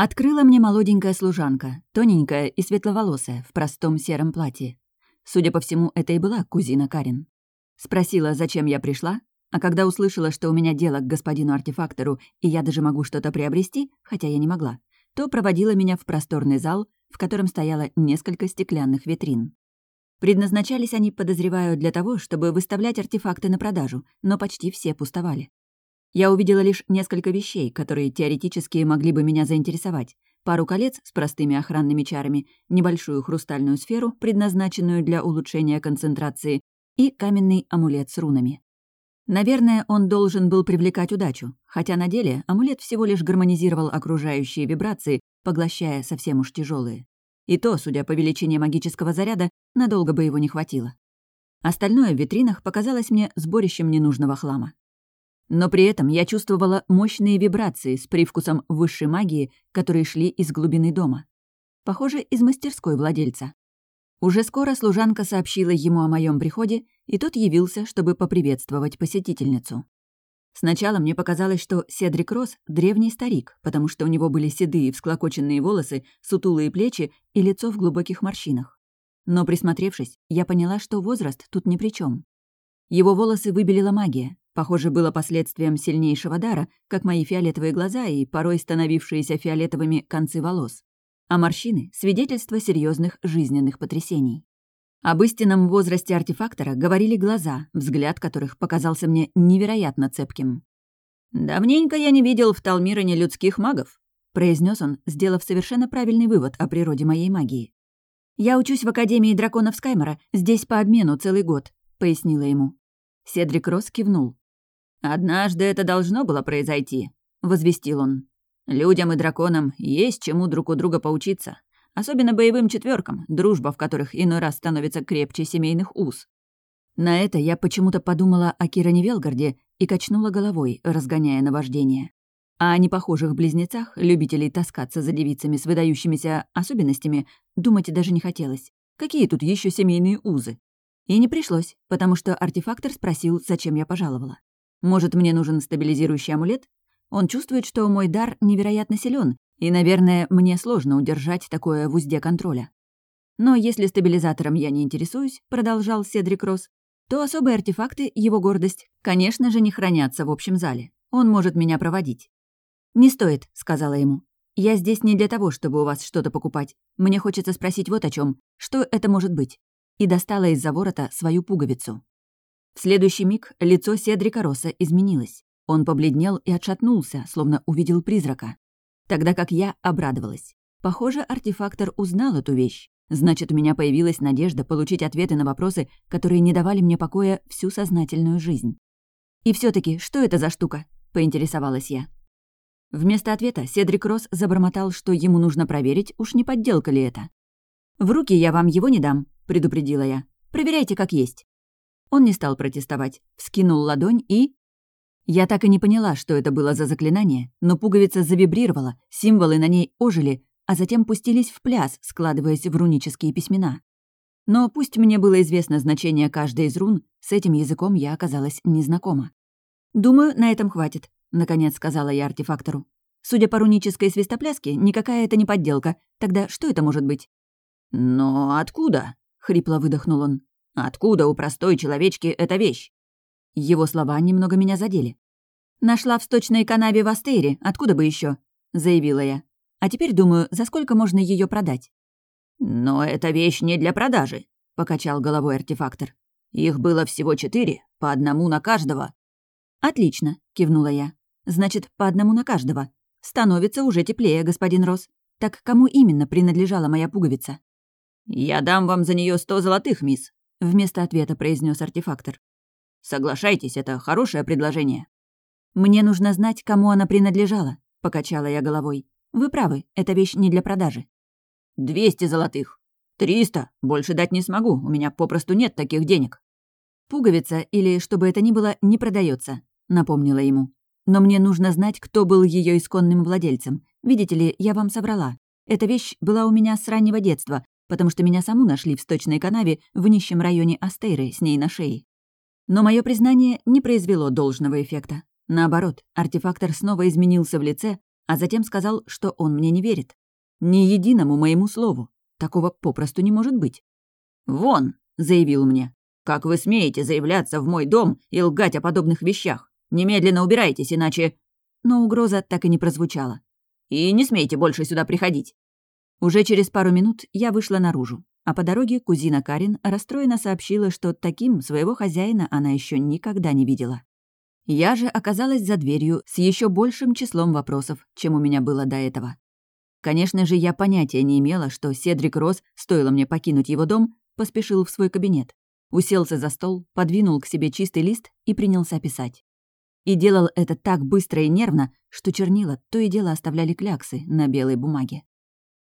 Открыла мне молоденькая служанка, тоненькая и светловолосая, в простом сером платье. Судя по всему, это и была кузина Карин. Спросила, зачем я пришла, а когда услышала, что у меня дело к господину-артефактору, и я даже могу что-то приобрести, хотя я не могла, то проводила меня в просторный зал, в котором стояло несколько стеклянных витрин. Предназначались они, подозреваю, для того, чтобы выставлять артефакты на продажу, но почти все пустовали. Я увидела лишь несколько вещей, которые теоретически могли бы меня заинтересовать. Пару колец с простыми охранными чарами, небольшую хрустальную сферу, предназначенную для улучшения концентрации, и каменный амулет с рунами. Наверное, он должен был привлекать удачу, хотя на деле амулет всего лишь гармонизировал окружающие вибрации, поглощая совсем уж тяжелые. И то, судя по величине магического заряда, надолго бы его не хватило. Остальное в витринах показалось мне сборищем ненужного хлама. Но при этом я чувствовала мощные вибрации с привкусом высшей магии, которые шли из глубины дома. Похоже, из мастерской владельца. Уже скоро служанка сообщила ему о моем приходе, и тот явился, чтобы поприветствовать посетительницу. Сначала мне показалось, что Седрик Росс — древний старик, потому что у него были седые всклокоченные волосы, сутулые плечи и лицо в глубоких морщинах. Но присмотревшись, я поняла, что возраст тут ни при чем. Его волосы выбелила магия. Похоже, было последствием сильнейшего дара, как мои фиолетовые глаза и порой становившиеся фиолетовыми концы волос а морщины — свидетельство серьезных жизненных потрясений. Об истинном возрасте артефактора говорили глаза, взгляд которых показался мне невероятно цепким. «Давненько я не видел в Талмироне людских магов», — произнес он, сделав совершенно правильный вывод о природе моей магии. «Я учусь в Академии драконов Скаймора, здесь по обмену целый год», — пояснила ему. Седрик Росс кивнул. «Однажды это должно было произойти», — возвестил он. Людям и драконам есть чему друг у друга поучиться. Особенно боевым четверкам, дружба в которых иной раз становится крепче семейных уз. На это я почему-то подумала о Киране Велгарде и качнула головой, разгоняя наваждение. А о непохожих близнецах, любителей таскаться за девицами с выдающимися особенностями, думать даже не хотелось. Какие тут еще семейные узы? И не пришлось, потому что артефактор спросил, зачем я пожаловала. Может, мне нужен стабилизирующий амулет? Он чувствует, что мой дар невероятно силен, и, наверное, мне сложно удержать такое в узде контроля. Но если стабилизатором я не интересуюсь, продолжал Седрик Росс, то особые артефакты, его гордость, конечно же, не хранятся в общем зале. Он может меня проводить. «Не стоит», — сказала ему. «Я здесь не для того, чтобы у вас что-то покупать. Мне хочется спросить вот о чем. Что это может быть?» И достала из-за ворота свою пуговицу. Следующий миг лицо Седрика Росса изменилось. Он побледнел и отшатнулся, словно увидел призрака. Тогда как я обрадовалась. Похоже, артефактор узнал эту вещь. Значит, у меня появилась надежда получить ответы на вопросы, которые не давали мне покоя всю сознательную жизнь. «И все таки что это за штука?» — поинтересовалась я. Вместо ответа Седрик Росс забормотал, что ему нужно проверить, уж не подделка ли это. «В руки я вам его не дам», — предупредила я. «Проверяйте как есть». Он не стал протестовать, вскинул ладонь и... Я так и не поняла, что это было за заклинание, но пуговица завибрировала, символы на ней ожили, а затем пустились в пляс, складываясь в рунические письмена. Но пусть мне было известно значение каждой из рун, с этим языком я оказалась незнакома. «Думаю, на этом хватит», — наконец сказала я артефактору. «Судя по рунической свистопляске, никакая это не подделка. Тогда что это может быть?» «Но откуда?» — хрипло выдохнул он. «Откуда у простой человечки эта вещь?» Его слова немного меня задели. «Нашла в сточной канаве в Астейре, откуда бы еще? заявила я. «А теперь думаю, за сколько можно ее продать?» «Но эта вещь не для продажи», — покачал головой артефактор. «Их было всего четыре, по одному на каждого». «Отлично», — кивнула я. «Значит, по одному на каждого. Становится уже теплее, господин Рос. Так кому именно принадлежала моя пуговица?» «Я дам вам за нее сто золотых, мисс», — вместо ответа произнес артефактор. Соглашайтесь, это хорошее предложение». «Мне нужно знать, кому она принадлежала», — покачала я головой. «Вы правы, эта вещь не для продажи». «Двести золотых. Триста. Больше дать не смогу, у меня попросту нет таких денег». «Пуговица, или что бы это ни было, не продается, напомнила ему. «Но мне нужно знать, кто был ее исконным владельцем. Видите ли, я вам соврала. Эта вещь была у меня с раннего детства, потому что меня саму нашли в сточной канаве в нищем районе Астейры с ней на шее. Но мое признание не произвело должного эффекта. Наоборот, артефактор снова изменился в лице, а затем сказал, что он мне не верит. Ни единому моему слову. Такого попросту не может быть. «Вон!» — заявил мне. «Как вы смеете заявляться в мой дом и лгать о подобных вещах? Немедленно убирайтесь, иначе...» Но угроза так и не прозвучала. «И не смейте больше сюда приходить!» Уже через пару минут я вышла наружу, а по дороге кузина Карин расстроенно сообщила, что таким своего хозяина она еще никогда не видела. Я же оказалась за дверью с еще большим числом вопросов, чем у меня было до этого. Конечно же, я понятия не имела, что Седрик Росс, стоило мне покинуть его дом, поспешил в свой кабинет. Уселся за стол, подвинул к себе чистый лист и принялся писать. И делал это так быстро и нервно, что чернила то и дело оставляли кляксы на белой бумаге.